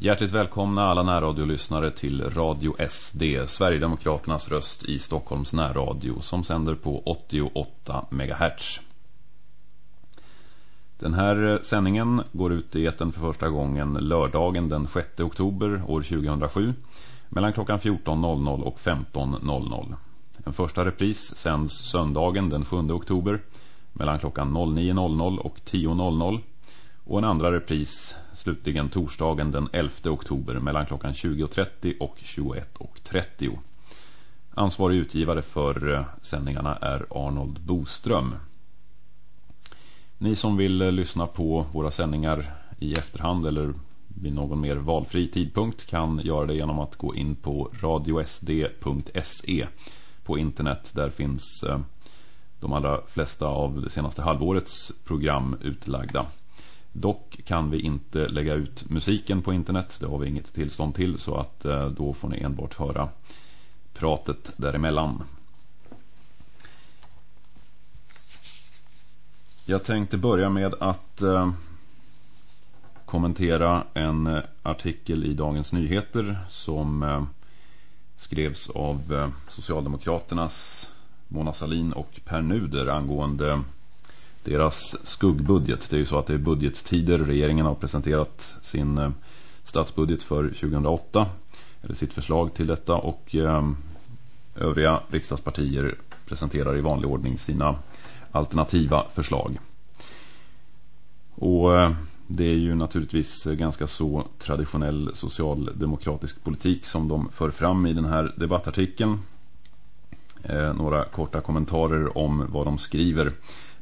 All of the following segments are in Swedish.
Hjärtligt välkomna alla närradiolyssnare till Radio SD, Sverigedemokraternas röst i Stockholms närradio som sänder på 88 MHz. Den här eh, sändningen går ut i eten för första gången lördagen den 6 oktober år 2007 mellan klockan 14.00 och 15.00. En första repris sänds söndagen den 7 oktober mellan klockan 09.00 och 10.00 och en andra repris slutligen torsdagen den 11 oktober mellan klockan 20.30 och 21.30. Ansvarig utgivare för eh, sändningarna är Arnold Boström. Ni som vill eh, lyssna på våra sändningar i efterhand eller vid någon mer valfri tidpunkt kan göra det genom att gå in på radiosd.se på internet. Där finns eh, de allra flesta av det senaste halvårets program utlagda. Dock kan vi inte lägga ut musiken på internet. Det har vi inget tillstånd till så att eh, då får ni enbart höra pratet däremellan. Jag tänkte börja med att eh, kommentera en eh, artikel i Dagens Nyheter som skrevs av Socialdemokraternas Mona Salin och Per Nuder angående deras skuggbudget. Det är ju så att det är budgettider. Regeringen har presenterat sin eh, statsbudget för 2008 eller sitt förslag till detta och eh, övriga riksdagspartier presenterar i vanlig ordning sina alternativa förslag. Och eh, det är ju naturligtvis ganska så traditionell socialdemokratisk politik som de för fram i den här debattartikeln. några korta kommentarer om vad de skriver.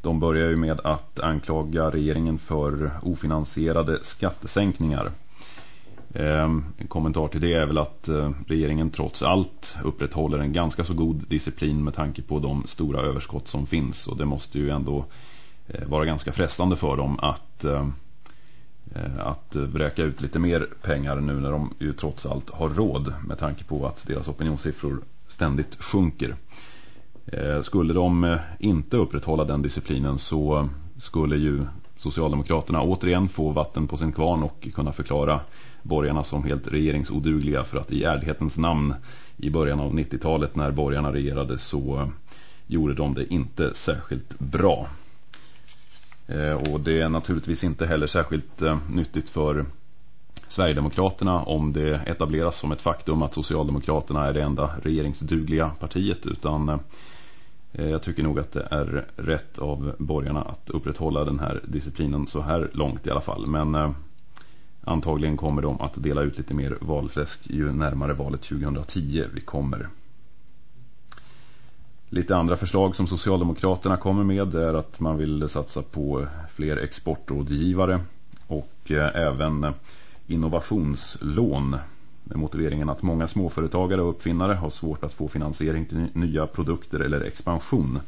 De börjar ju med att anklaga regeringen för ofinansierade skattesänkningar. Ehm, en kommentar till det är väl att eh, regeringen trots allt upprätthåller en ganska så god disciplin med tanke på de stora överskott som finns. Och det måste ju ändå eh, vara ganska frestande för dem att, eh, att vräka ut lite mer pengar nu när de ju trots allt har råd med tanke på att deras opinionssiffror ständigt sjunker. Eh, skulle de eh, inte upprätthålla den disciplinen så eh, skulle ju Socialdemokraterna återigen få vatten på sin kvarn och kunna förklara borgarna som helt regeringsodugliga för att i ärlighetens namn i början av 90-talet när borgarna regerade så gjorde de det inte särskilt bra. Och det är naturligtvis inte heller särskilt nyttigt för Sverigedemokraterna om det etableras som ett faktum att Socialdemokraterna är det enda regeringsdugliga partiet utan Eh, Eh, jag tycker nog att det är rätt av borgarna att upprätthålla den här disciplinen så här långt i alla fall. Men eh, antagligen kommer de att dela ut lite mer valfläsk ju närmare valet 2010 vi kommer. Lite andra förslag som Socialdemokraterna kommer med är att man vill satsa på fler exportrådgivare och eh, även innovationslån med motiveringen att många småföretagare och uppfinnare har svårt att få finansiering till nya produkter eller expansion.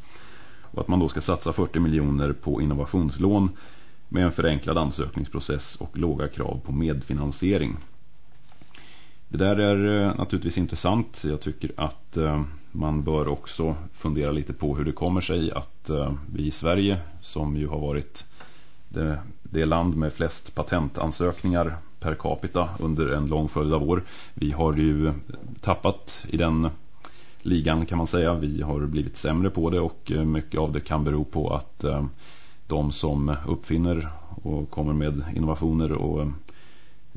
Och att man då ska satsa 40 miljoner på innovationslån med en förenklad ansökningsprocess och låga krav på medfinansiering. Det där är eh, naturligtvis intressant. Jag tycker att eh, man bör också fundera lite på hur det kommer sig att eh, vi i Sverige, som ju har varit det, det land med flest patentansökningar per capita under en lång följd av år. Vi har ju tappat i den ligan kan man säga. Vi har blivit sämre på det och eh, mycket av det kan bero på att eh, de som uppfinner och kommer med innovationer och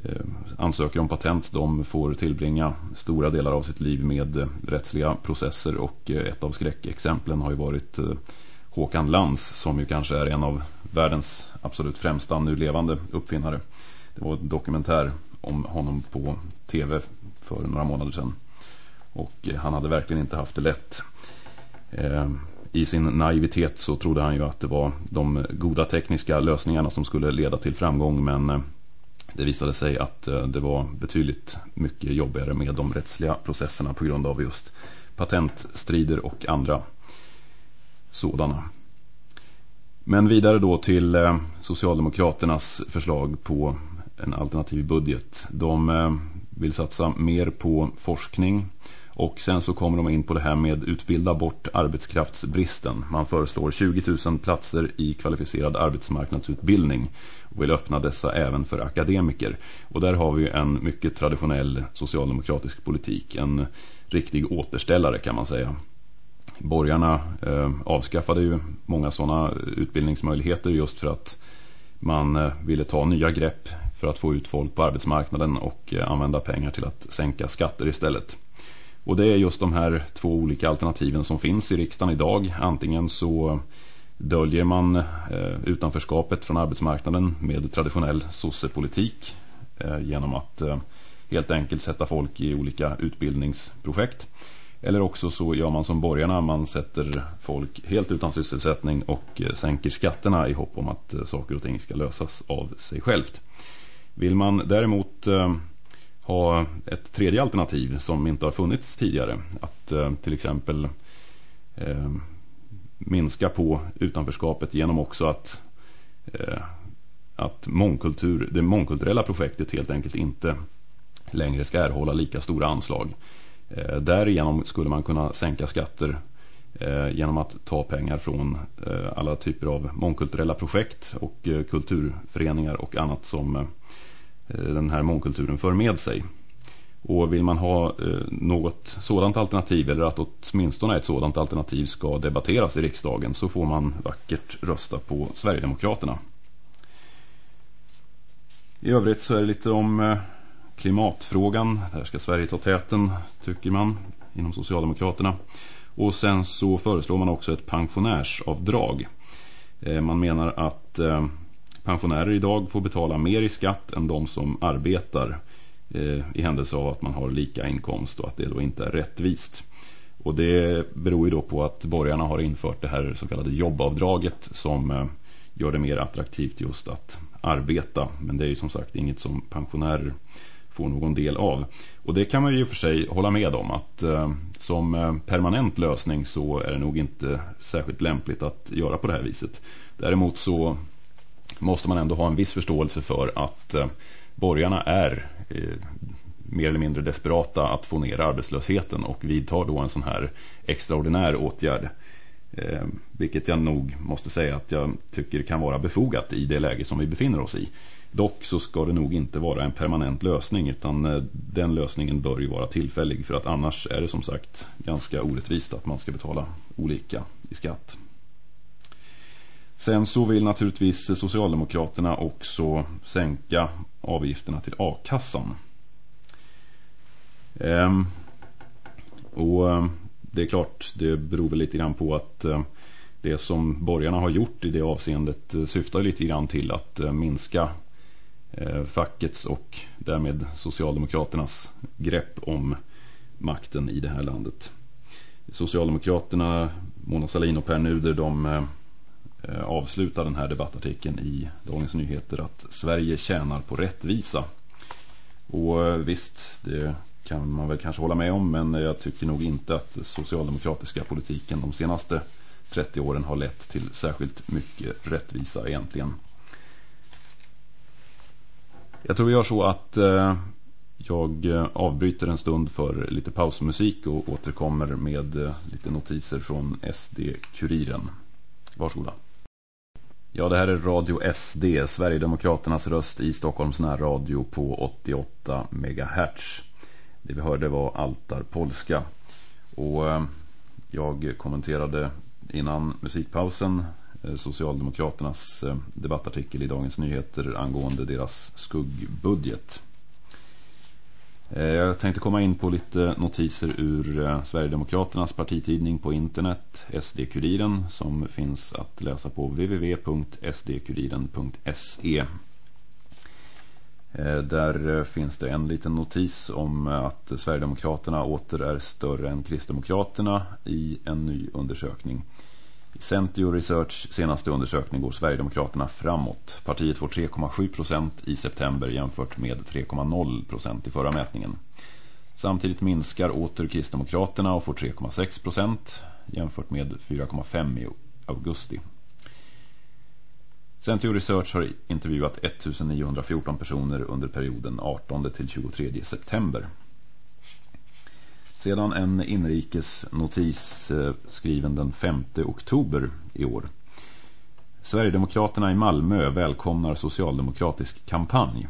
eh, ansöker om patent de får tillbringa stora delar av sitt liv med rättsliga processer och ett av skräckexemplen har ju varit Håkan Lans som ju kanske är en av världens absolut främsta nu levande uppfinnare. Det var en dokumentär om honom på tv för några månader sedan. Och eh, han hade verkligen inte haft det lätt. Eh, I sin naivitet så trodde han ju att det var de goda tekniska lösningarna som skulle leda till framgång. Men eh, det visade sig att det var betydligt mycket jobbigare med de rättsliga processerna på grund av just patentstrider och andra sådana. Men vidare då till Socialdemokraternas förslag på en alternativ budget. De eh, vill satsa mer på forskning Och sen så kommer de in på det här med utbilda bort arbetskraftsbristen. Man föreslår 20 000 platser i kvalificerad arbetsmarknadsutbildning och vill öppna dessa även för akademiker. Och där har vi en mycket traditionell socialdemokratisk politik. En riktig återställare kan man säga. Borgarna eh, avskaffade ju många sådana utbildningsmöjligheter just för att man eh, ville ta nya grepp för att få ut folk på arbetsmarknaden och eh, använda pengar till att sänka skatter istället. Och det är just de här två olika alternativen som finns i riksdagen idag. Antingen så döljer man eh, utanförskapet från arbetsmarknaden med traditionell sossepolitik eh, genom att helt enkelt sätta folk i olika utbildningsprojekt. Eller också så gör man som borgarna, man sätter folk helt utan sysselsättning och sänker skatterna i hopp om att saker och ting ska lösas av sig självt. Vill man däremot eh, ha ett tredje alternativ som inte har funnits tidigare. Att eh, till exempel eh, minska på utanförskapet genom också att, att mångkultur, det mångkulturella projektet helt enkelt inte längre ska erhålla lika stora anslag. Därigenom skulle man kunna sänka skatter genom att ta pengar från alla typer av mångkulturella projekt och kulturföreningar och annat som Eh, den här mångkulturen för med sig. Och vill man ha eh, något sådant alternativ eller att åtminstone ett sådant alternativ ska debatteras i riksdagen så får man vackert rösta på Sverigedemokraterna. I övrigt så är det lite om eh, klimatfrågan. Där ska Sverige ta täten tycker man inom Socialdemokraterna. Och sen så föreslår man också ett pensionärsavdrag. Eh, man menar att eh, pensionärer idag får betala mer i skatt än de som arbetar eh, i händelse av att man har lika inkomst och att det då inte är rättvist. Och det beror ju då på att borgarna har infört det här så kallade jobbavdraget som eh, gör det mer attraktivt just att arbeta. Men det är ju som sagt inget som pensionärer får någon del av. Och det kan man ju för sig hålla med om att eh, som eh, permanent lösning så är det nog inte särskilt lämpligt att göra på det här viset. Däremot så måste man ändå ha en viss förståelse för att eh, borgarna är eh, mer eller mindre desperata att få ner arbetslösheten och vidtar då en sån här extraordinär åtgärd. Eh, vilket jag nog måste säga att jag tycker kan vara befogat i det läge som vi befinner oss i. Dock så ska det nog inte vara en permanent lösning utan eh, den lösningen bör ju vara tillfällig för att annars är det som sagt ganska orättvist att man ska betala olika i skatt. Sen så vill naturligtvis Socialdemokraterna också sänka avgifterna till A-kassan. Ehm, och ehm, det är klart, det beror väl lite grann på att ehm, det som borgarna har gjort i det avseendet eh, syftar lite grann till att eh, minska eh, fackets och därmed Socialdemokraternas grepp om makten i det här landet. Socialdemokraterna, Mona Sahlin och Per Nuder, de Eh, avsluta den här debattartikeln i Dagens Nyheter att Sverige tjänar på rättvisa. Och eh, visst, det kan man väl kanske hålla med om men jag tycker nog inte att socialdemokratiska politiken de senaste 30 åren har lett till särskilt mycket rättvisa egentligen. Jag tror vi gör så att eh, jag avbryter en stund för lite pausmusik och återkommer med lite notiser från SD-kuriren. Varsågoda. Ja, det här är Radio SD, Sverigedemokraternas röst i Stockholms närradio på 88 MHz. Det vi hörde var Altar Polska. Och eh, jag kommenterade innan musikpausen eh, Socialdemokraternas eh, debattartikel i Dagens Nyheter angående deras skuggbudget. Eh, jag tänkte komma in på lite notiser ur eh, Sverigedemokraternas partitidning på internet, SD-kuriren, som finns att läsa på www.sdkuriren.se. Eh, där finns det en liten notis om att Sverigedemokraterna åter är större än Kristdemokraterna i en ny undersökning. I Centio Research senaste undersökning går Sverigedemokraterna framåt. Partiet får 3,7% i september jämfört med 3,0% i förra mätningen. Samtidigt minskar åter Kristdemokraterna och får 3,6% jämfört med 4,5% i augusti. Centio Research har intervjuat 1914 personer under perioden 18 till 23 september. Sedan en inrikesnotis eh, skriven den 5 oktober i år. Sverigedemokraterna i Malmö välkomnar socialdemokratisk kampanj.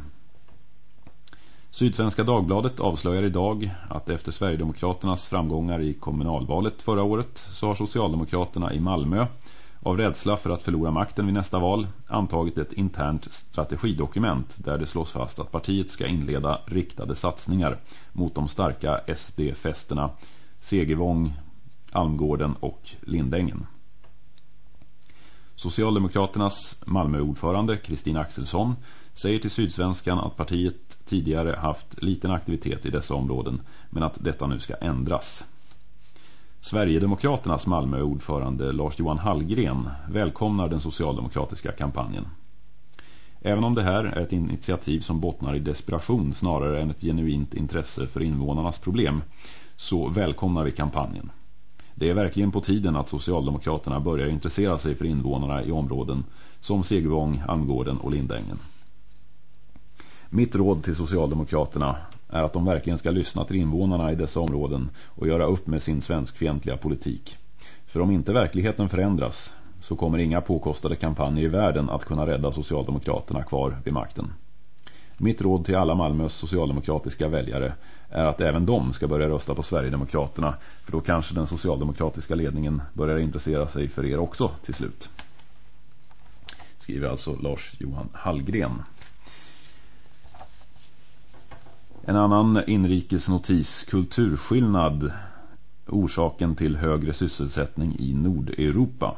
Sydsvenska Dagbladet avslöjar idag att efter Sverigedemokraternas framgångar i kommunalvalet förra året så har Socialdemokraterna i Malmö av rädsla för att förlora makten vid nästa val antagit ett internt strategidokument där det slås fast att partiet ska inleda riktade satsningar mot de starka SD-fästerna Segevång, Almgården och Lindängen. Socialdemokraternas Malmöordförande Kristina Axelsson säger till Sydsvenskan att partiet tidigare haft liten aktivitet i dessa områden men att detta nu ska ändras. Sverigedemokraternas Malmöordförande Lars-Johan Hallgren välkomnar den socialdemokratiska kampanjen. Även om det här är ett initiativ som bottnar i desperation snarare än ett genuint intresse för invånarnas problem så välkomnar vi kampanjen. Det är verkligen på tiden att Socialdemokraterna börjar intressera sig för invånarna i områden som Segevång, Almgården och Lindängen. Mitt råd till Socialdemokraterna är att de verkligen ska lyssna till invånarna i dessa områden och göra upp med sin svenskfientliga politik. För om inte verkligheten förändras så kommer inga påkostade kampanjer i världen att kunna rädda Socialdemokraterna kvar vid makten. Mitt råd till alla Malmös socialdemokratiska väljare är att även de ska börja rösta på Sverigedemokraterna för då kanske den socialdemokratiska ledningen börjar intressera sig för er också till slut. Skriver alltså Lars-Johan Hallgren. En annan inrikesnotis, kulturskillnad, orsaken till högre sysselsättning i Nordeuropa.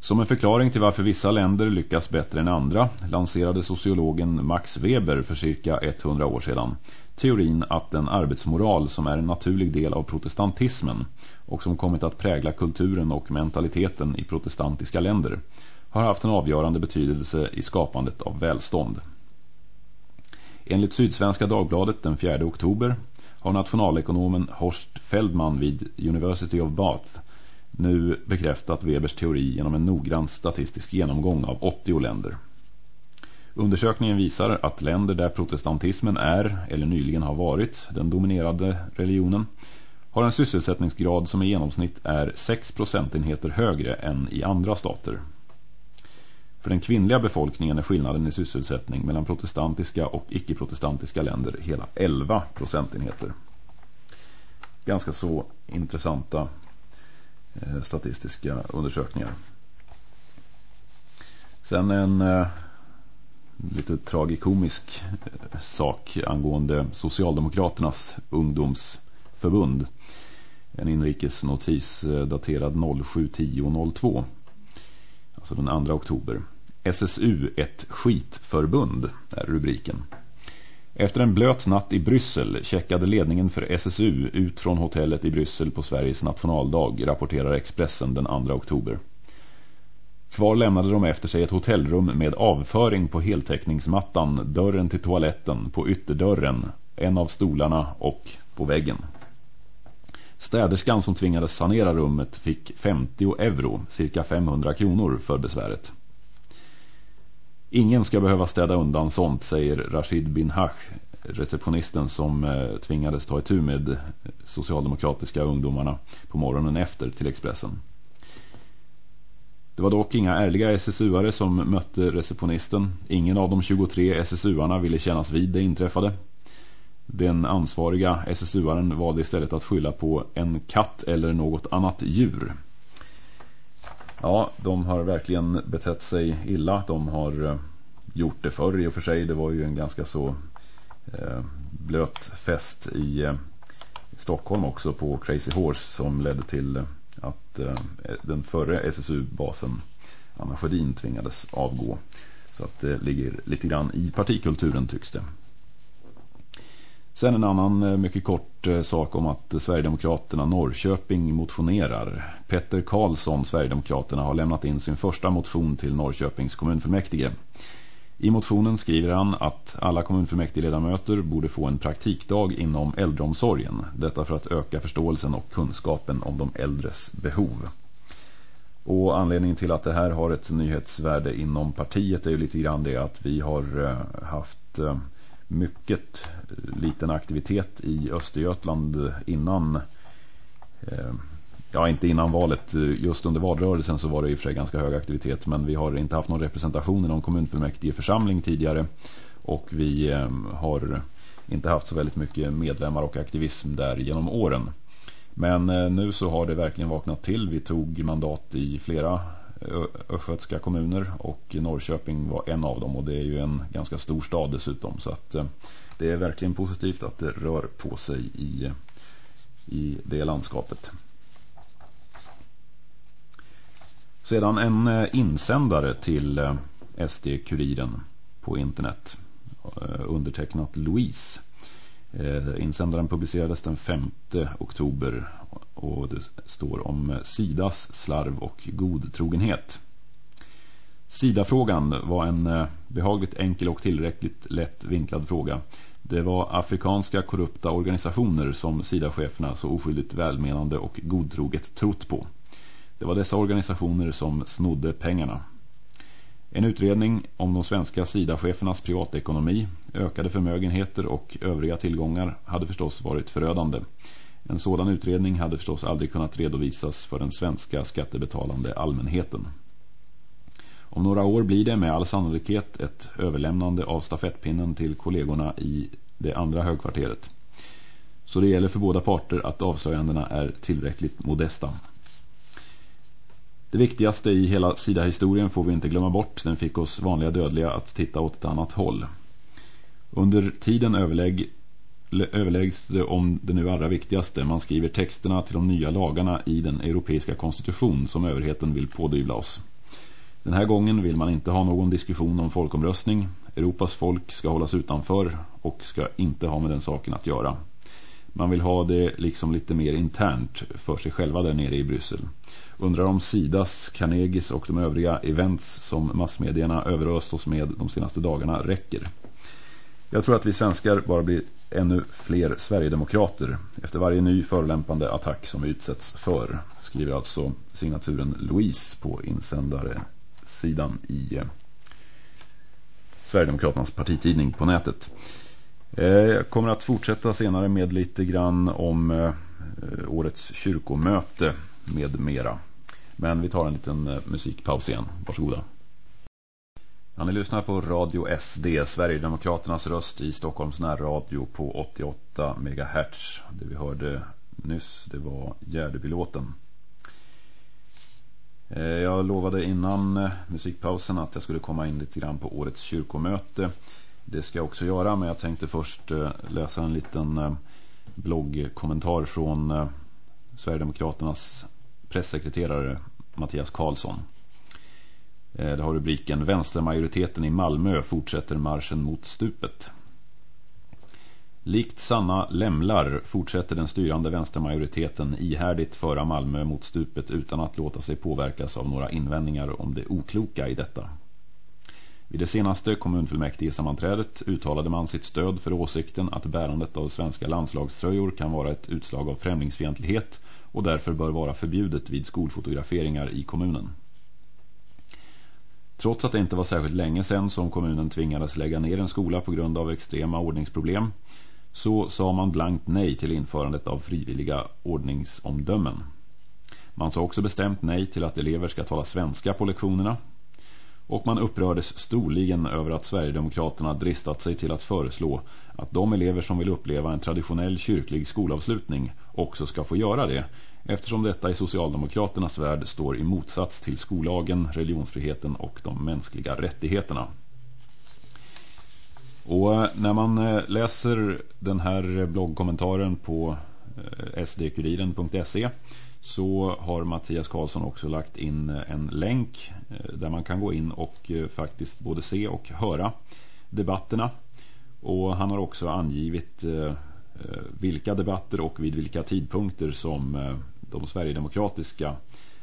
Som en förklaring till varför vissa länder lyckas bättre än andra lanserade sociologen Max Weber för cirka 100 år sedan teorin att den arbetsmoral som är en naturlig del av protestantismen och som kommit att prägla kulturen och mentaliteten i protestantiska länder har haft en avgörande betydelse i skapandet av välstånd. Enligt Sydsvenska Dagbladet den 4 oktober har nationalekonomen Horst Feldman vid University of Bath nu bekräftat Webers teori genom en noggrann statistisk genomgång av 80 länder. Undersökningen visar att länder där protestantismen är, eller nyligen har varit, den dominerade religionen har en sysselsättningsgrad som i genomsnitt är 6 procentenheter högre än i andra stater. För den kvinnliga befolkningen är skillnaden i sysselsättning mellan protestantiska och icke-protestantiska länder hela 11 procentenheter. Ganska så intressanta eh, statistiska undersökningar. Sen en eh, lite tragikomisk eh, sak angående Socialdemokraternas ungdomsförbund. En inrikesnotis eh, daterad 07.10.02 alltså den 2 oktober. SSU ett skitförbund är rubriken. Efter en blöt natt i Bryssel checkade ledningen för SSU ut från hotellet i Bryssel på Sveriges nationaldag, rapporterar Expressen den 2 oktober. Kvar lämnade de efter sig ett hotellrum med avföring på heltäckningsmattan, dörren till toaletten, på ytterdörren, en av stolarna och på väggen. Städerskan som tvingades sanera rummet fick 50 euro, cirka 500 kronor för besväret. Ingen ska behöva städa undan sånt, säger Rashid bin Hach, receptionisten som eh, tvingades ta itu med socialdemokratiska ungdomarna på morgonen efter till Expressen. Det var dock inga ärliga SSU-are som mötte receptionisten. Ingen av de 23 SSU-arna ville kännas vid det inträffade. Den ansvariga SSU-aren valde istället att skylla på en katt eller något annat djur. Ja, de har verkligen betett sig illa. De har eh, gjort det förr i och för sig. Det var ju en ganska så eh, blöt fest i eh, Stockholm också på Crazy Horse som ledde till att den förre SSU-basen Anna Sjödin tvingades avgå. Så att det ligger lite grann i partikulturen tycks det. Sen en annan eh, mycket kort eh, sak om att Sverigedemokraterna Norrköping motionerar. Petter Karlsson, Sverigedemokraterna, har lämnat in sin första motion till Norrköpings kommunfullmäktige. I motionen skriver han att alla kommunfullmäktigeledamöter borde få en praktikdag inom äldreomsorgen. Detta för att öka förståelsen och kunskapen om de äldres behov. Och anledningen till att det här har ett nyhetsvärde inom partiet är ju lite grann det att vi har eh, haft mycket eh, liten aktivitet i Östergötland innan eh, ja inte innan valet eh, just under valrörelsen så var det i och för sig ganska hög aktivitet men vi har inte haft någon representation i någon kommunfullmäktige församling tidigare och vi har inte haft så väldigt mycket medlemmar och aktivism där genom åren. Men nu så har det verkligen vaknat till. Vi tog mandat i flera östgötska kommuner och Norrköping var en av dem och det är ju en ganska stor stad dessutom så att eh, det är verkligen positivt att det rör på sig i, i det landskapet. Sedan en eh, insändare till eh, SD-kuriren på internet undertecknat Louise. Insändaren publicerades den 5 oktober och det står om Sidas slarv och godtrogenhet. Sida-frågan var en eh, behagligt enkel och tillräckligt lätt vinklad fråga. Det var afrikanska korrupta organisationer som Sida-cheferna så oskyldigt välmenande och godtroget trott på. Det var dessa organisationer som snodde pengarna. En utredning om de svenska Sida-chefernas privatekonomi, ökade förmögenheter och övriga tillgångar hade förstås varit förödande. En sådan utredning hade förstås aldrig kunnat redovisas för den svenska skattebetalande allmänheten. Om några år blir det med all sannolikhet ett överlämnande av stafettpinnen till kollegorna i det andra högkvarteret. Så det gäller för båda parter att avslöjandena är tillräckligt modesta. Det viktigaste i hela Sida-historien får vi inte glömma bort. Den fick oss vanliga dödliga att titta åt ett annat håll. Under tiden överlägg, överlägset om det nu allra viktigaste. Man skriver texterna till de nya lagarna i den europeiska konstitution som överheten vill pådyvla oss. Den här gången vill man inte ha någon diskussion om folkomröstning. Europas folk ska hållas utanför och ska inte ha med den saken att göra. Man vill ha det liksom lite mer internt för sig själva där nere i Bryssel. Undrar om Sidas, Carnegies och de övriga events som massmedierna överöst oss med de senaste dagarna räcker. Jag tror att vi svenskar bara blir ännu fler Sverigedemokrater efter varje ny förolämpande attack som vi utsätts för. Skriver alltså signaturen Louise på insändare sidan i eh, Sverigedemokraternas partitidning på nätet. Eh, jag kommer att fortsätta senare med lite grann om eh, årets kyrkomöte med mera. Men vi tar en liten musikpaus igen. Varsågoda. Ja, ni lyssnar på Radio SD, Sverigedemokraternas röst i Stockholms närradio på 88 MHz. Det vi hörde nyss, det var Gärdebylåten. Eh, jag lovade innan eh, musikpausen att jag skulle komma in lite grann på årets kyrkomöte. Det ska jag också göra men jag tänkte först eh, läsa en liten bloggkommentar från Sverigedemokraternas pressekreterare Mattias Karlsson. Eh, det har rubriken Vänstermajoriteten i Malmö fortsätter marschen mot stupet. Likt sanna lämlar fortsätter den styrande vänstermajoriteten ihärdigt föra Malmö mot stupet utan att låta sig påverkas av några invändningar om det okloka i detta. Vid det senaste kommunfullmäktige-sammanträdet uttalade man sitt stöd för åsikten att bärandet av svenska landslagströjor kan vara ett utslag av främlingsfientlighet och därför bör vara förbjudet vid skolfotograferingar i kommunen. Trots att det inte var särskilt länge sedan som kommunen tvingades lägga ner en skola på grund av extrema ordningsproblem så sa man blankt nej till införandet av frivilliga ordningsomdömen. Man sa också bestämt nej till att elever ska tala svenska på lektionerna och man upprördes storligen över att Sverigedemokraterna dristat sig till att föreslå att de elever som vill uppleva en traditionell kyrklig skolavslutning också ska få göra det eftersom detta i Socialdemokraternas värld står i motsats till skollagen, religionsfriheten och de mänskliga rättigheterna. Och eh, när man eh, läser den här bloggkommentaren på eh, sdkuriren.se så har Mattias Karlsson också lagt in en länk där man kan gå in och faktiskt både se och höra debatterna. Och han har också angivit Eh, vilka debatter och vid vilka tidpunkter som eh, de Sverigedemokratiska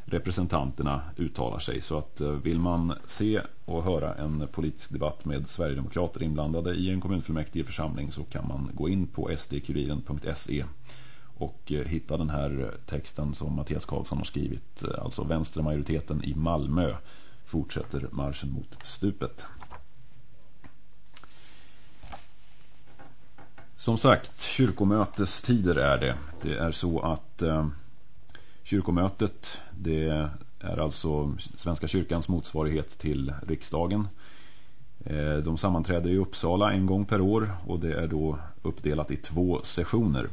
representanterna uttalar sig. Så att eh, vill man se och höra en politisk debatt med Sverigedemokrater inblandade i en kommunfullmäktige församling så kan man gå in på sdkuriren.se och hitta den här texten som Mattias Karlsson har skrivit. Alltså vänstermajoriteten i Malmö fortsätter marschen mot stupet. Som sagt, kyrkomötestider är det. Det är så att eh, kyrkomötet det är alltså Svenska kyrkans motsvarighet till riksdagen. Eh, de sammanträder i Uppsala en gång per år och det är då uppdelat i två sessioner.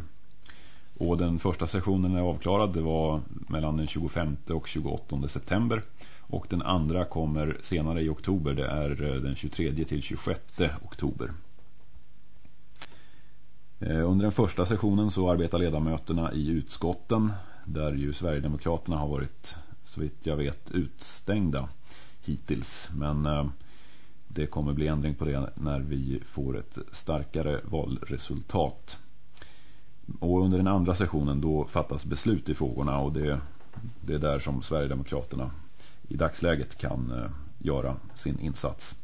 Och den första sessionen är avklarad, det var mellan den 25 och 28 september. Och den andra kommer senare i oktober, det är eh, den 23 till 26 oktober. Eh, under den första sessionen så arbetar ledamöterna i utskotten där ju Sverigedemokraterna har varit så vitt jag vet utstängda hittills. Men eh, det kommer bli ändring på det när vi får ett starkare valresultat. Och under den andra sessionen då fattas beslut i frågorna och det, det är där som Sverigedemokraterna i dagsläget kan eh, göra sin insats.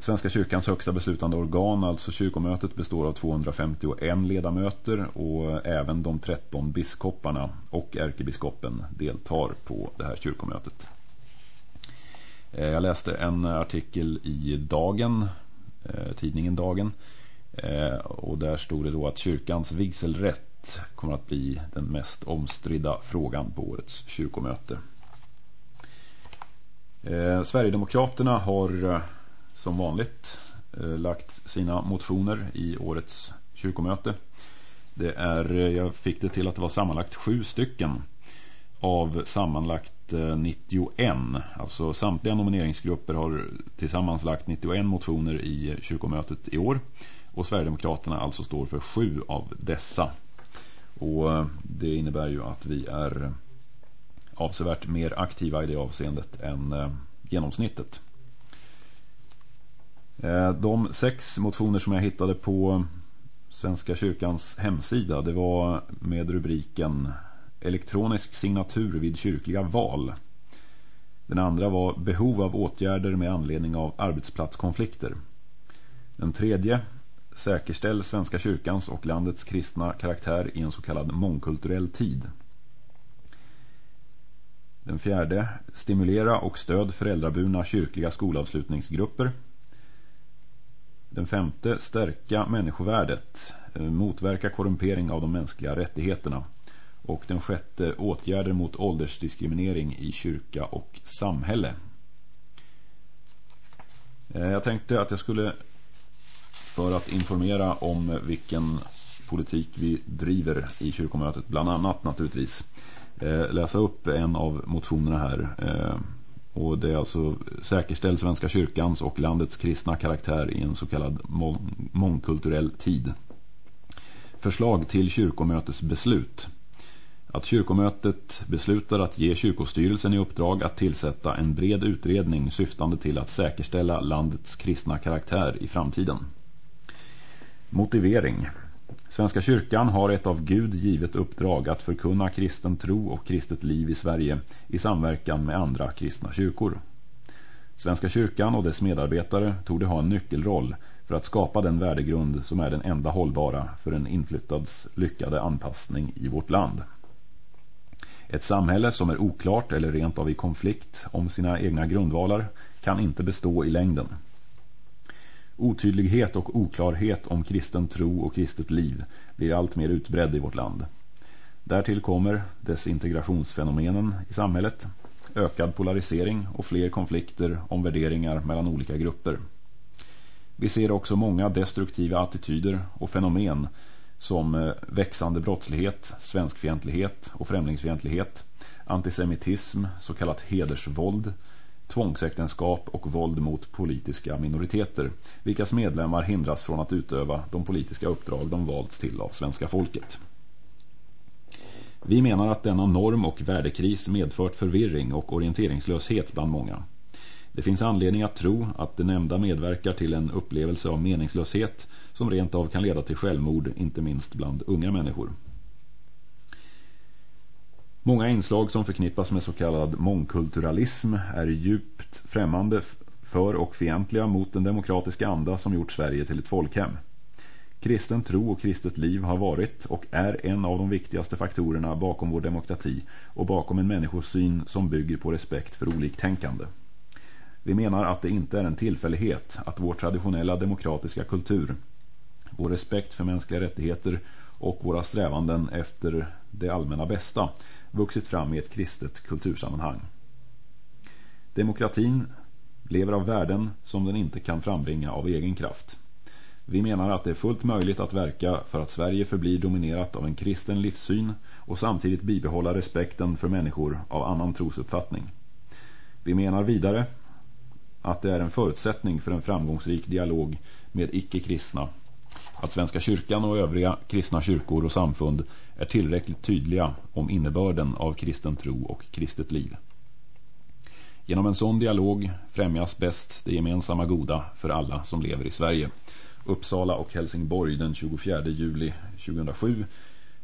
Svenska kyrkans högsta beslutande organ, alltså kyrkomötet, består av 251 ledamöter och även de 13 biskoparna och ärkebiskopen deltar på det här kyrkomötet. Eh, jag läste en artikel i Dagen, eh, tidningen Dagen, eh, och där stod det då att kyrkans vigselrätt kommer att bli den mest omstridda frågan på årets kyrkomöte. Sverigedemokraterna har som vanligt eh, lagt sina motioner i årets kyrkomöte. Det är, eh, jag fick det till att det var sammanlagt sju stycken av sammanlagt eh, 91. Alltså samtliga nomineringsgrupper har tillsammans lagt 91 motioner i kyrkomötet i år. Och Sverigedemokraterna alltså står för sju av dessa. Och det innebär ju att vi är avsevärt mer aktiva i det avseendet än genomsnittet. Eh, de sex motioner som jag hittade på Svenska kyrkans hemsida det var med rubriken Elektronisk signatur vid kyrkliga val. Den andra var behov av åtgärder med anledning av arbetsplatskonflikter. Den tredje säkerställ Svenska kyrkans och landets kristna karaktär i en så kallad mångkulturell tid. Den fjärde stimulera och stöd föräldraburna kyrkliga skolavslutningsgrupper. Den femte, stärka människovärdet, eh, motverka korrumpering av de mänskliga rättigheterna. Och den sjätte, åtgärder mot åldersdiskriminering i kyrka och samhälle. Eh, jag tänkte att jag skulle, för att informera om vilken politik vi driver i kyrkomötet, bland annat naturligtvis, eh, läsa upp en av motionerna här och det är alltså säkerställd Svenska kyrkans och landets kristna karaktär i en så kallad mång mångkulturell tid. Förslag till kyrkomötesbeslut. Att kyrkomötet beslutar att ge kyrkostyrelsen i uppdrag att tillsätta en bred utredning syftande till att säkerställa landets kristna karaktär i framtiden. Motivering. Svenska kyrkan har ett av Gud givet uppdrag att förkunna kristen tro och kristet liv i Sverige i samverkan med andra kristna kyrkor. Svenska kyrkan och dess medarbetare tog det ha en nyckelroll för att skapa den värdegrund som är den enda hållbara för en inflyttads lyckade anpassning i vårt land. Ett samhälle som är oklart eller rent av i konflikt om sina egna grundvalar kan inte bestå i längden. Otydlighet och oklarhet om kristen tro och kristet liv blir allt mer utbredd i vårt land. Därtill kommer desintegrationsfenomenen i samhället, ökad polarisering och fler konflikter om värderingar mellan olika grupper. Vi ser också många destruktiva attityder och fenomen som eh, växande brottslighet, svenskfientlighet och främlingsfientlighet, antisemitism, så kallat hedersvåld, tvångsäktenskap och våld mot politiska minoriteter, vilkas medlemmar hindras från att utöva de politiska uppdrag de valts till av svenska folket. Vi menar att denna norm- och värdekris medfört förvirring och orienteringslöshet bland många. Det finns anledning att tro att det nämnda medverkar till en upplevelse av meningslöshet som rent av kan leda till självmord, inte minst bland unga människor. Många inslag som förknippas med så kallad mångkulturalism är djupt främmande för och fientliga mot den demokratiska anda som gjort Sverige till ett folkhem. Kristen tro och kristet liv har varit och är en av de viktigaste faktorerna bakom vår demokrati och bakom en människosyn som bygger på respekt för oliktänkande. Vi menar att det inte är en tillfällighet att vår traditionella demokratiska kultur vår respekt för mänskliga rättigheter och våra strävanden efter det allmänna bästa vuxit fram i ett kristet kultursammanhang. Demokratin lever av värden som den inte kan frambringa av egen kraft. Vi menar att det är fullt möjligt att verka för att Sverige förblir dominerat av en kristen livssyn och samtidigt bibehålla respekten för människor av annan trosuppfattning. Vi menar vidare att det är en förutsättning för en framgångsrik dialog med icke-kristna att Svenska kyrkan och övriga kristna kyrkor och samfund är tillräckligt tydliga om innebörden av kristen tro och kristet liv. Genom en sån dialog främjas bäst det gemensamma goda för alla som lever i Sverige. Uppsala och Helsingborg den 24 juli 2007.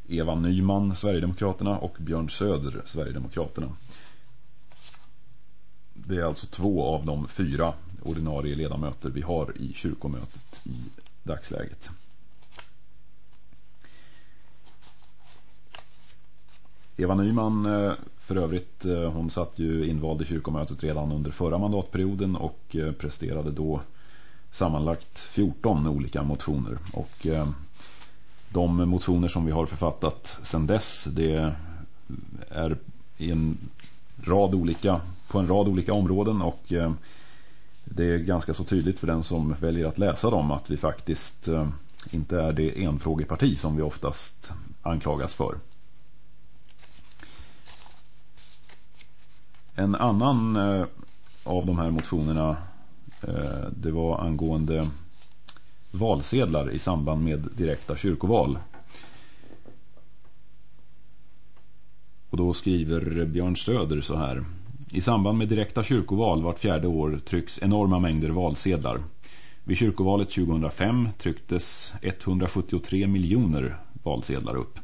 Eva Nyman, Sverigedemokraterna och Björn Söder, Sverigedemokraterna. Det är alltså två av de fyra ordinarie ledamöter vi har i kyrkomötet i dagsläget. Eva Nyman eh, för övrigt, eh, hon satt ju invald i kyrkomötet redan under förra mandatperioden och eh, presterade då sammanlagt 14 olika motioner. Och de motioner som vi har författat sedan dess, det är i en rad olika, på en rad olika områden och det är ganska så tydligt för den som väljer att läsa dem att vi faktiskt inte är det enfrågeparti som vi oftast anklagas för. En annan eh, av de här motionerna eh, det var angående valsedlar i samband med direkta kyrkoval. Och då skriver Björn Söder så här. I samband med direkta kyrkoval vart fjärde år trycks enorma mängder valsedlar. Vid kyrkovalet 2005 trycktes 173 miljoner valsedlar upp.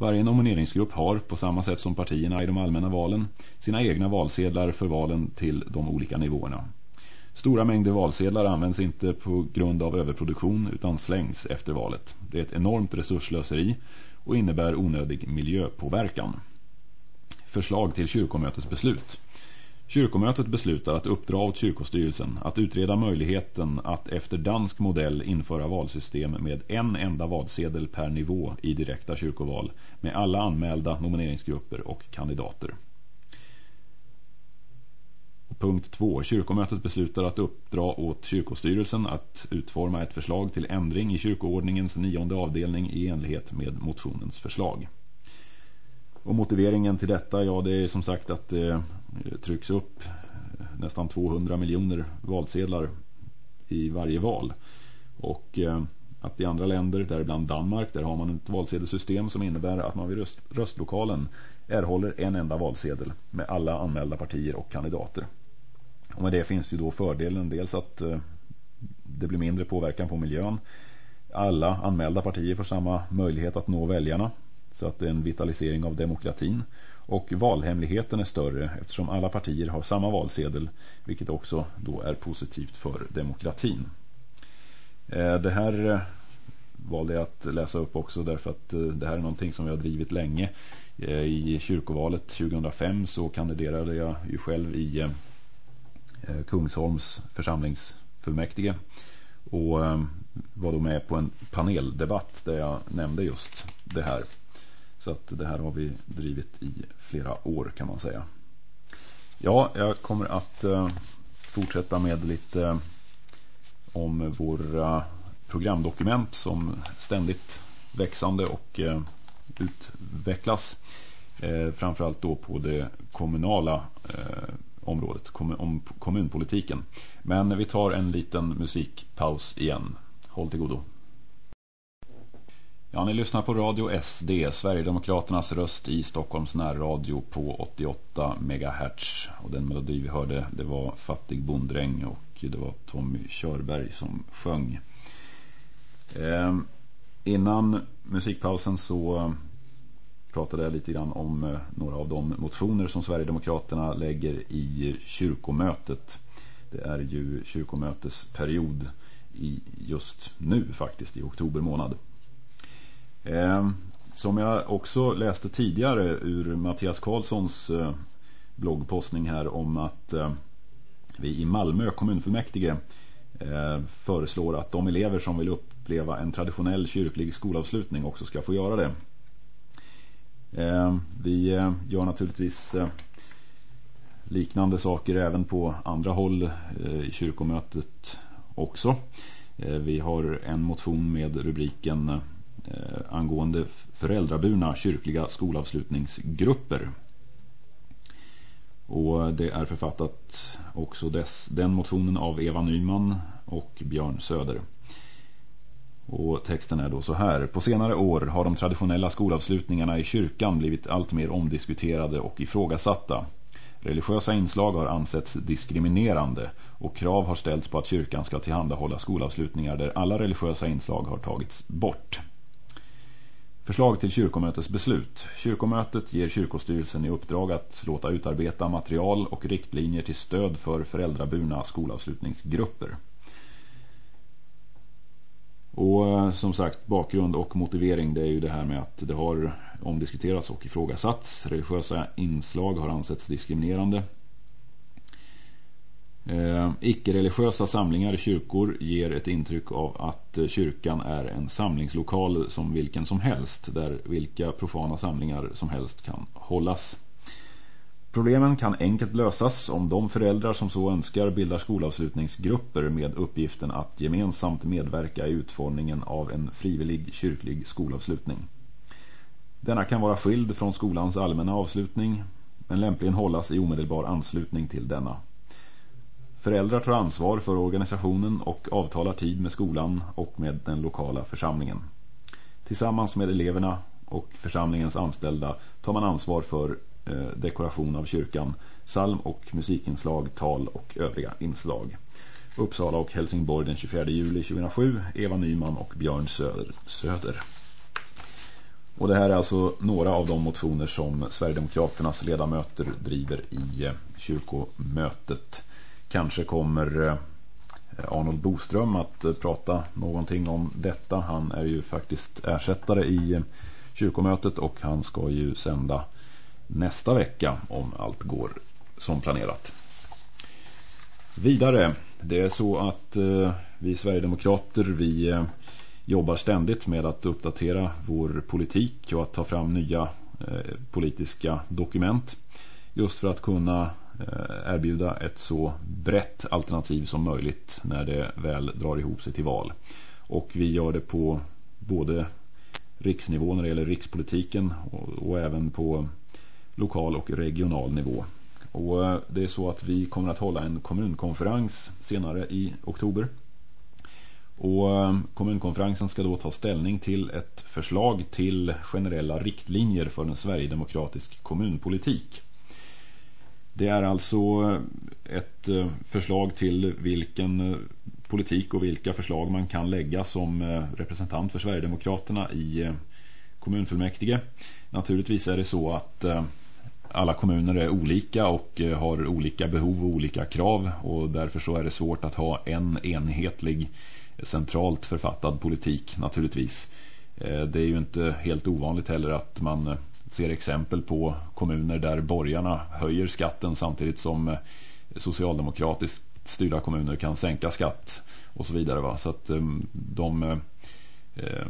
Varje nomineringsgrupp har, på samma sätt som partierna i de allmänna valen, sina egna valsedlar för valen till de olika nivåerna. Stora mängder valsedlar används inte på grund av överproduktion utan slängs efter valet. Det är ett enormt resurslöseri och innebär onödig miljöpåverkan. Förslag till kyrkomötesbeslut. Kyrkomötet beslutar att uppdra åt kyrkostyrelsen att utreda möjligheten att efter dansk modell införa valsystem med en enda valsedel per nivå i direkta kyrkoval med alla anmälda nomineringsgrupper och kandidater. Punkt 2. Kyrkomötet beslutar att uppdra åt kyrkostyrelsen att utforma ett förslag till ändring i kyrkoordningens nionde avdelning i enlighet med motionens förslag. Och motiveringen till detta, ja det är som sagt att det trycks upp eh, nästan 200 miljoner valsedlar i varje val. Och eh, att i andra länder, däribland Danmark, där har man ett valsedelssystem som innebär att man vid röst, röstlokalen erhåller en enda valsedel med alla anmälda partier och kandidater. Och med det finns ju då fördelen dels att det blir mindre påverkan på miljön. Alla anmälda partier får samma möjlighet att nå väljarna så att det är en vitalisering av demokratin. Och valhemligheten är större eftersom alla partier har samma valsedel vilket också då är positivt för demokratin. Eh, det här eh, valde jag att läsa upp också därför att eh, det här är någonting som vi har drivit länge. I kyrkovalet 2005 så kandiderade jag ju själv i Kungsholms församlingsfullmäktige och var då med på en paneldebatt där jag nämnde just det här. Så att det här har vi drivit i flera år kan man säga. Ja, jag kommer att eh, fortsätta med lite eh, om våra eh, programdokument som ständigt växande och utvecklas. framförallt då på det kommunala området, om kommunpolitiken. Men vi tar en liten musikpaus igen. Håll till godo. Ja, ni lyssnar på Radio SD, Sverigedemokraternas röst i Stockholms närradio på 88 MHz. Och den melodi vi hörde, det var Fattig bonddräng och det var Tommy Körberg som sjöng. Eh, innan musikpausen så ehm, pratade jag lite grann om eh, några av de motioner som Sverigedemokraterna lägger i kyrkomötet. Det är ju kyrkomötesperiod i just nu faktiskt i oktober månad. Ehm, som jag också läste tidigare ur Mattias Karlssons eh, bloggpostning här om att eh, vi i Malmö kommunfullmäktige eh, föreslår att de elever som vill uppleva en traditionell kyrklig skolavslutning också ska få göra det. Ehm, vi gör naturligtvis liknande saker även på andra håll i kyrkomötet också. Vi har en motion med rubriken Eh, angående föräldraburna kyrkliga skolavslutningsgrupper. Och det är författat också dess, den motionen av Eva Nyman och Björn Söder. Och texten är då så här. På senare år har de traditionella skolavslutningarna i kyrkan blivit allt mer omdiskuterade och ifrågasatta. Religiösa inslag har ansetts diskriminerande och krav har ställts på att kyrkan ska tillhandahålla skolavslutningar där alla religiösa inslag har tagits bort. Förslag till kyrkomötets beslut. Kyrkomötet ger kyrkostyrelsen i uppdrag att låta utarbeta material och riktlinjer till stöd för föräldraburna skolavslutningsgrupper. Och eh, som sagt, bakgrund och motivering det är ju det här med att det har omdiskuterats och ifrågasatts. Religiösa inslag har ansetts diskriminerande. Eh, icke-religiösa samlingar i kyrkor ger ett intryck av att eh, kyrkan är en samlingslokal som vilken som helst, där vilka profana samlingar som helst kan hållas. Problemen kan enkelt lösas om de föräldrar som så önskar bildar skolavslutningsgrupper med uppgiften att gemensamt medverka i utformningen av en frivillig kyrklig skolavslutning. Denna kan vara skild från skolans allmänna avslutning men lämpligen hållas i omedelbar anslutning till denna. Föräldrar tar ansvar för organisationen och avtalar tid med skolan och med den lokala församlingen. Tillsammans med eleverna och församlingens anställda tar man ansvar för eh, dekoration av kyrkan, salm- och musikinslag, tal och övriga inslag. Uppsala och Helsingborg den 24 juli 2007, Eva Nyman och Björn Söder. Och det här är alltså några av de motioner som Sverigedemokraternas ledamöter driver i eh, kyrkomötet. Kanske kommer eh, Arnold Boström att eh, prata någonting om detta. Han är ju faktiskt ersättare i eh, kyrkomötet och han ska ju sända nästa vecka om allt går som planerat. Vidare, det är så att vi Sverigedemokrater vi jobbar ständigt med att uppdatera vår politik och att ta fram nya politiska dokument just för att kunna Eh, erbjuda ett så brett alternativ som möjligt när det väl drar ihop sig till val. Och vi gör det på både riksnivå när det gäller rikspolitiken och, och även på lokal och regional nivå. Och eh, det är så att vi kommer att hålla en kommunkonferens senare i oktober. Och eh, kommunkonferensen ska då ta ställning till ett förslag till generella riktlinjer för en Sverigedemokratisk kommunpolitik. Det är alltså eh, ett eh, förslag till vilken eh, politik och vilka förslag man kan lägga som representant för Sverigedemokraterna i kommunfullmäktige. Naturligtvis är det så att alla kommuner är olika och har olika behov och olika krav och därför så är det svårt att ha en enhetlig centralt författad politik naturligtvis. Det är ju inte helt ovanligt heller att man ser exempel på kommuner där borgarna höjer skatten samtidigt som eh, socialdemokratiskt styrda kommuner kan sänka skatt och så vidare. Va? Så att eh, de eh,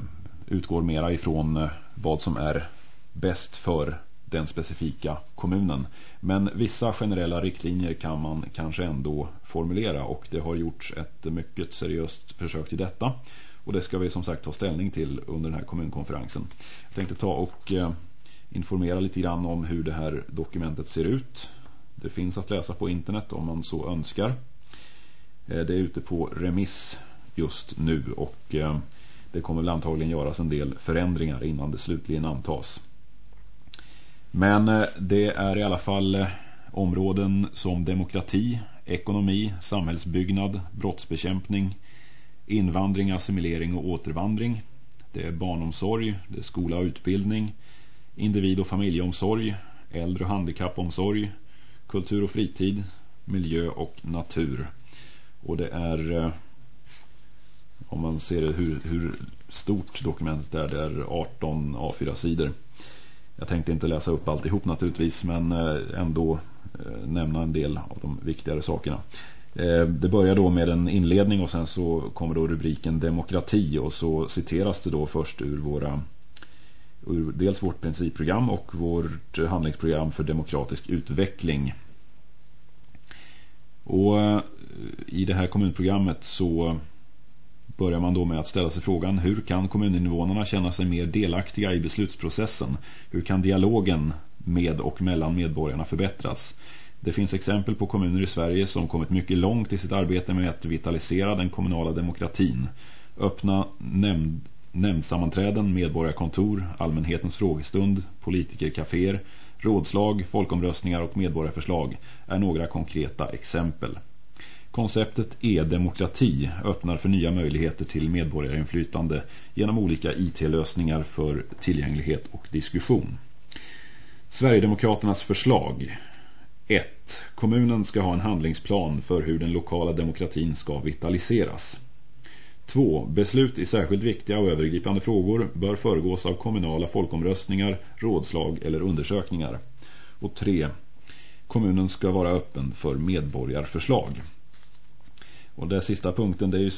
utgår mera ifrån vad som är bäst för den specifika kommunen. Men vissa generella riktlinjer kan man kanske ändå formulera och det har gjorts ett mycket seriöst försök till detta. Och det ska vi som sagt ta ställning till under den här kommunkonferensen. Jag tänkte ta och informera lite grann om hur det här dokumentet ser ut. Det finns att läsa på internet om man så önskar. Eh, det är ute på remiss just nu och eh, det kommer väl antagligen göras en del förändringar innan det slutligen antas. Men eh, det är i alla fall områden som demokrati, ekonomi, samhällsbyggnad, brottsbekämpning, invandring, assimilering och återvandring. Det är barnomsorg, det är skola och utbildning, individ- och familjeomsorg, äldre- och handikappomsorg, kultur och fritid, miljö och natur. Och det är, eh, om man ser hur, hur stort dokumentet är, det är 18 A4-sidor. Jag tänkte inte läsa upp alltihop naturligtvis, men eh, ändå eh, nämna en del av de viktigare sakerna. Det börjar då med en inledning och sen så kommer då rubriken demokrati och så citeras det då först ur våra dels vårt principprogram och vårt handlingsprogram för demokratisk utveckling. Och eh, i det här kommunprogrammet så börjar man då med att ställa sig frågan hur kan kommuninvånarna känna sig mer delaktiga i beslutsprocessen? Hur kan dialogen med och mellan medborgarna förbättras? Det finns exempel på kommuner i Sverige som kommit mycket långt i sitt arbete med att vitalisera den kommunala demokratin. Öppna nämnd, nämndsammanträden, medborgarkontor, allmänhetens frågestund, politikerkaféer, rådslag, folkomröstningar och medborgarförslag är några konkreta exempel. Konceptet e-demokrati öppnar för nya möjligheter till medborgarinflytande genom olika IT-lösningar för tillgänglighet och diskussion. Sverigedemokraternas förslag 1. Kommunen ska ha en handlingsplan för hur den lokala demokratin ska vitaliseras. 2. Beslut i särskilt viktiga och övergripande frågor bör föregås av kommunala folkomröstningar, rådslag eller undersökningar. Och 3. Kommunen ska vara öppen för medborgarförslag. Och den sista punkten det är ju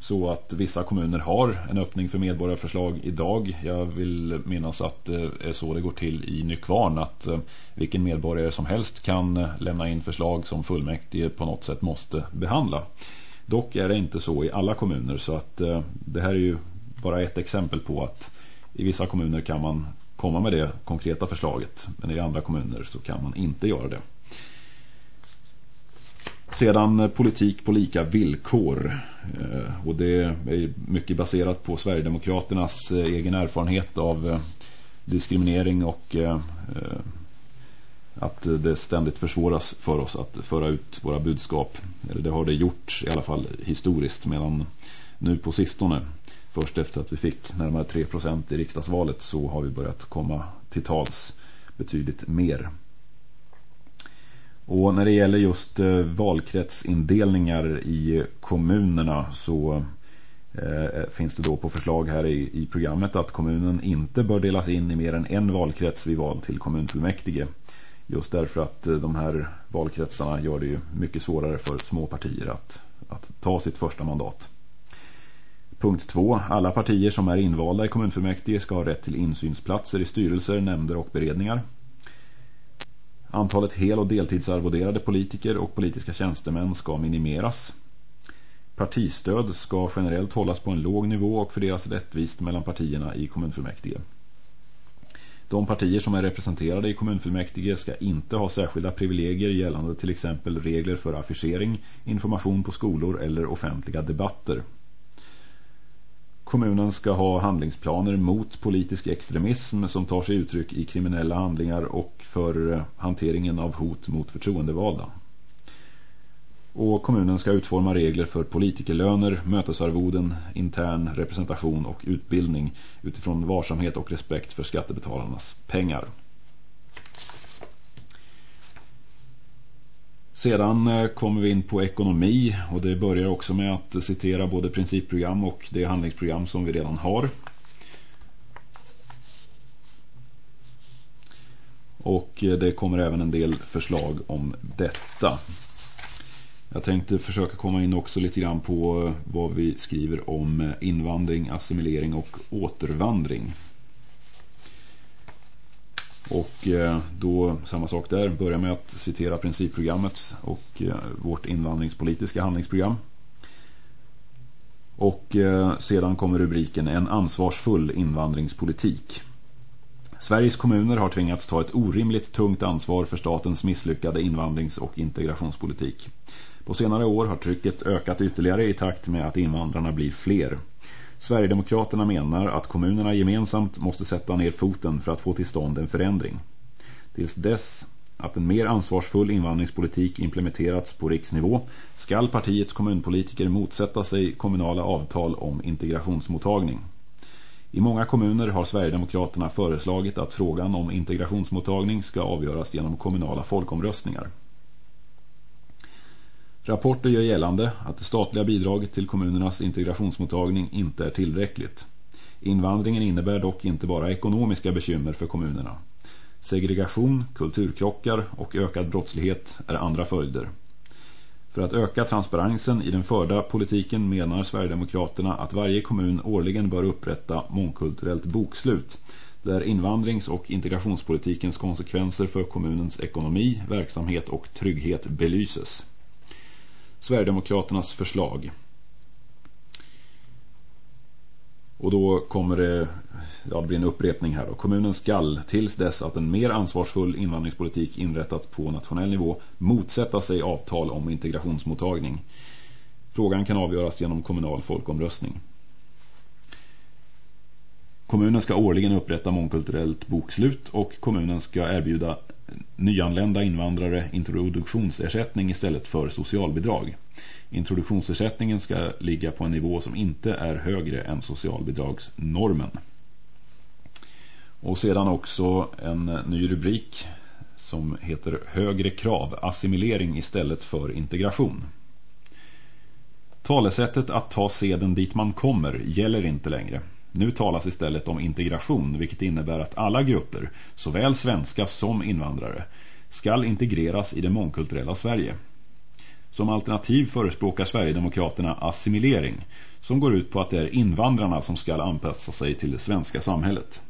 så att vissa kommuner har en öppning för medborgarförslag idag. Jag vill minnas att det är så det går till i Nykvarn att eh, vilken medborgare som helst kan eh, lämna in förslag som fullmäktige på något sätt måste behandla. Dock är det inte så i alla kommuner så att eh, det här är ju bara ett exempel på att i vissa kommuner kan man komma med det konkreta förslaget men i andra kommuner så kan man inte göra det. Sedan eh, politik på lika villkor. Eh, och det är mycket baserat på Sverigedemokraternas eh, egen erfarenhet av diskriminering och att det ständigt försvåras för oss att föra ut våra budskap. Eller det har det gjort i alla fall historiskt medan nu på sistone först efter att vi fick närmare 3% i riksdagsvalet så har vi börjat komma till tals betydligt mer. Och när det gäller just eh, valkretsindelningar i kommunerna så eh, finns det då på förslag här i programmet att kommunen inte bör delas in i mer än en valkrets vid val till kommunfullmäktige. Just därför att eh, de här valkretsarna gör det ju mycket svårare för små partier att, att ta sitt första mandat. Punkt 2. Alla partier som är invalda i kommunfullmäktige ska ha rätt till insynsplatser i styrelser, nämnder och beredningar. Antalet hel- och deltidsarvoderade politiker och politiska tjänstemän ska minimeras. Partistöd ska generellt hållas på en låg nivå och fördelas rättvist mellan partierna i kommunfullmäktige. De partier som är representerade i kommunfullmäktige ska inte ha särskilda privilegier gällande till exempel regler för affischering, information på skolor eller offentliga debatter. Kommunen ska ha handlingsplaner mot politisk extremism som tar sig uttryck i kriminella handlingar och för eh, hanteringen av hot mot förtroendevalda. Och kommunen ska utforma regler för politikerlöner, mötesarvoden, intern representation och utbildning utifrån varsamhet och respekt för skattebetalarnas pengar. Sedan eh, kommer vi in på ekonomi och det börjar också med att citera både principprogram och det handlingsprogram som vi redan har. Och eh, det kommer även en del förslag om detta. Jag tänkte försöka komma in också lite grann på eh, vad vi skriver om eh, invandring, assimilering och återvandring. Och eh, då samma sak där, börja med att citera principprogrammet och vårt invandringspolitiska handlingsprogram. Och sedan kommer rubriken En ansvarsfull invandringspolitik. Sveriges kommuner har tvingats ta ett orimligt tungt ansvar för statens misslyckade invandrings- och integrationspolitik. På senare år har trycket ökat ytterligare i takt med att invandrarna blir fler. Sverigedemokraterna menar att kommunerna gemensamt måste sätta ner foten för att få till stånd en förändring. Tills dess att en mer ansvarsfull invandringspolitik implementerats på riksnivå skall partiets kommunpolitiker motsätta sig kommunala avtal om integrationsmottagning. I många kommuner har Sverigedemokraterna föreslagit att frågan om integrationsmottagning ska avgöras genom kommunala folkomröstningar. Rapporter gör gällande att det statliga bidraget till kommunernas integrationsmottagning inte är tillräckligt. Invandringen innebär dock inte bara ekonomiska bekymmer för kommunerna. Segregation, kulturkrockar och ökad brottslighet är andra följder. För att öka transparensen i den förda politiken menar Sverigedemokraterna att varje kommun årligen bör upprätta mångkulturellt bokslut där invandrings- och integrationspolitikens konsekvenser för kommunens ekonomi, verksamhet och trygghet belyses. Sverigedemokraternas förslag. Och då kommer det, ja, det blir en upprepning här då. Kommunen skall tills dess att en mer ansvarsfull invandringspolitik inrättats på nationell nivå motsätta sig avtal om integrationsmottagning. Frågan kan avgöras genom kommunal folkomröstning. Kommunen ska årligen upprätta mångkulturellt bokslut och kommunen ska erbjuda nyanlända invandrare introduktionsersättning istället för socialbidrag. Introduktionsersättningen ska ligga på en nivå som inte är högre än socialbidragsnormen. Och sedan också en ny rubrik som heter Högre krav, assimilering istället för integration. Talesättet att ta seden dit man kommer gäller inte längre. Nu talas istället om integration vilket innebär att alla grupper, såväl svenska som invandrare, skall integreras i det mångkulturella Sverige. Som alternativ förespråkar Sverigedemokraterna assimilering som går ut på att det är invandrarna som ska anpassa sig till det svenska samhället.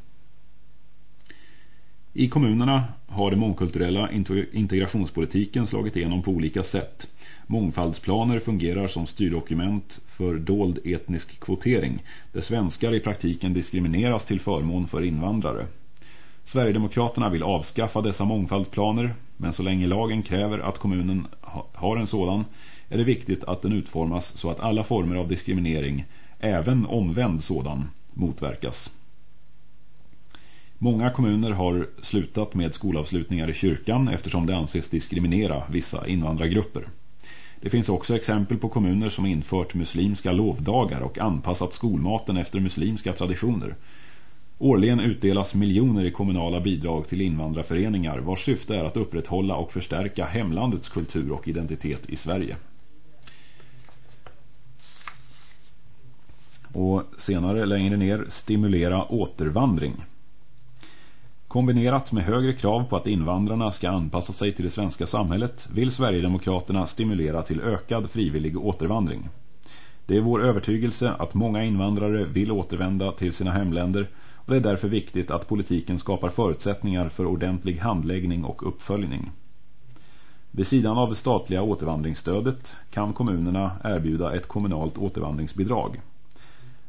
I kommunerna har den mångkulturella integrationspolitiken slagit igenom på olika sätt. Mångfaldsplaner fungerar som styrdokument för dold etnisk kvotering där svenskar i praktiken diskrimineras till förmån för invandrare. Sverigedemokraterna vill avskaffa dessa mångfaldsplaner men så länge lagen kräver att kommunen har en sådan är det viktigt att den utformas så att alla former av diskriminering, även omvänd sådan, motverkas. Många kommuner har slutat med skolavslutningar i kyrkan eftersom det anses diskriminera vissa invandrargrupper. Det finns också exempel på kommuner som infört muslimska lovdagar och anpassat skolmaten efter muslimska traditioner. Årligen utdelas miljoner i kommunala bidrag till invandrarföreningar vars syfte är att upprätthålla och förstärka hemlandets kultur och identitet i Sverige. Och senare längre ner stimulera återvandring. Kombinerat med högre krav på att invandrarna ska anpassa sig till det svenska samhället vill Sverigedemokraterna stimulera till ökad frivillig återvandring. Det är vår övertygelse att många invandrare vill återvända till sina hemländer och det är därför viktigt att politiken skapar förutsättningar för ordentlig handläggning och uppföljning. Vid sidan av det statliga återvandringsstödet kan kommunerna erbjuda ett kommunalt återvandringsbidrag.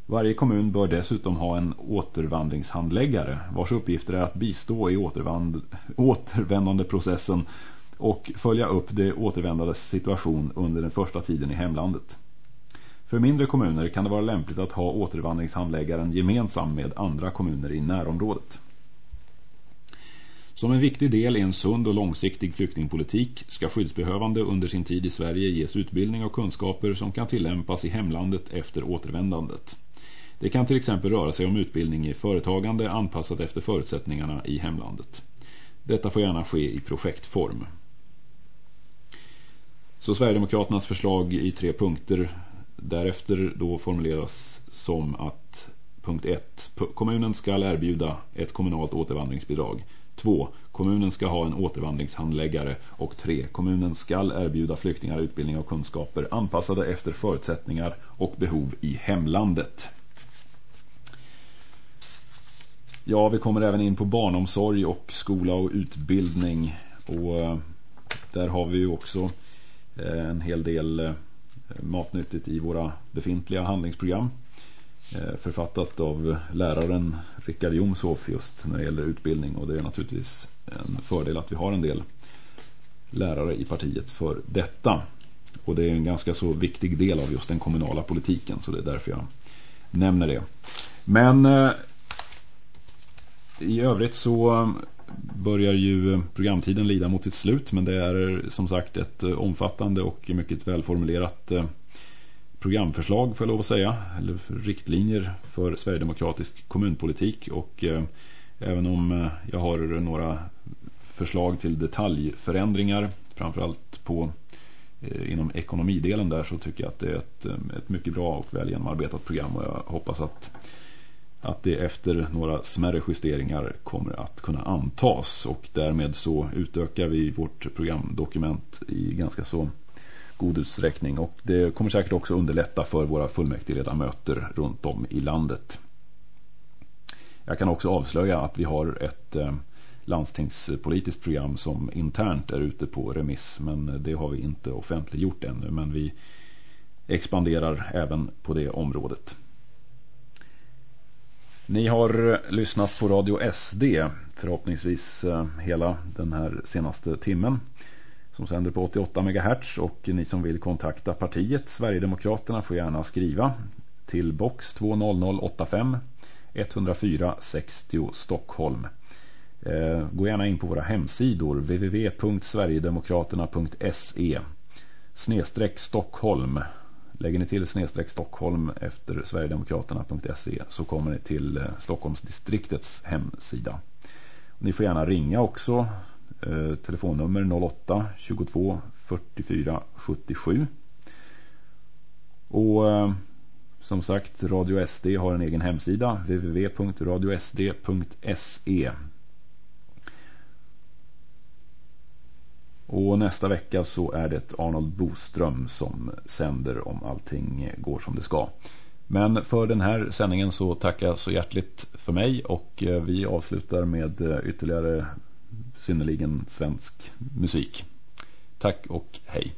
Varje kommun bör dessutom ha en återvandringshandläggare vars uppgifter är att bistå i återvand återvändandeprocessen och följa upp det återvändandes situation under den första tiden i hemlandet. För mindre kommuner kan det vara lämpligt att ha återvandringshandläggaren gemensam med andra kommuner i närområdet. Som en viktig del i en sund och långsiktig flyktingpolitik ska skyddsbehövande under sin tid i Sverige ges utbildning och kunskaper som kan tillämpas i hemlandet efter återvändandet. Det kan till exempel röra sig om utbildning i företagande anpassat efter förutsättningarna i hemlandet. Detta får gärna ske i projektform. Så Sverigedemokraternas förslag i tre punkter därefter då formuleras som att punkt 1. Kommunen ska erbjuda ett kommunalt återvandringsbidrag. 2. Kommunen ska ha en återvandringshandläggare. Och 3. Kommunen ska erbjuda flyktingar utbildning och kunskaper anpassade efter förutsättningar och behov i hemlandet. Ja, vi kommer även in på barnomsorg och skola och utbildning. Och eh, där har vi ju också eh, en hel del eh, matnyttigt i våra befintliga handlingsprogram. Författat av läraren Rickard Jomshoff just när det gäller utbildning. Och det är naturligtvis en fördel att vi har en del lärare i partiet för detta. Och det är en ganska så viktig del av just den kommunala politiken så det är därför jag nämner det. Men i övrigt så börjar ju programtiden lida mot sitt slut men det är som sagt ett eh, omfattande och mycket välformulerat eh, programförslag programförslag för lov att säga. Eller riktlinjer för Sverigedemokratisk kommunpolitik. Och eh, även om eh, jag har några förslag till detaljförändringar framförallt på inom ekonomidelen där så tycker jag att det är ett, ett mycket bra och väl genomarbetat program. Och jag hoppas att att det efter några smärre justeringar kommer att kunna antas och därmed så utökar vi vårt programdokument i ganska så god utsträckning och det kommer säkert också underlätta för våra fullmäktigeledamöter runt om i landet. Jag kan också avslöja att vi har ett eh, landstingspolitiskt program som internt är ute på remiss men det har vi inte offentliggjort ännu men vi expanderar även på det området. Ni har eh, lyssnat på Radio SD förhoppningsvis eh, hela den här senaste timmen som sänder på 88 MHz och ni som vill kontakta partiet Sverigedemokraterna får gärna skriva till box 20085 104 60 Stockholm. Eh, gå gärna in på våra hemsidor www.sverigedemokraterna.se snedstreck Stockholm Lägger ni till snedstreck Stockholm efter Sverigedemokraterna.se så kommer ni till eh, Stockholmsdistriktets hemsida. Ni får gärna ringa också. Eh, telefonnummer 08 22 44 77. Och eh, som sagt, Radio SD har en egen hemsida www.radiosd.se Och nästa vecka så är det Arnold Boström som sänder om allting går som det ska. Men för den här sändningen så tackar jag så hjärtligt för mig och eh, vi avslutar med eh, ytterligare synnerligen svensk musik. Tack och hej.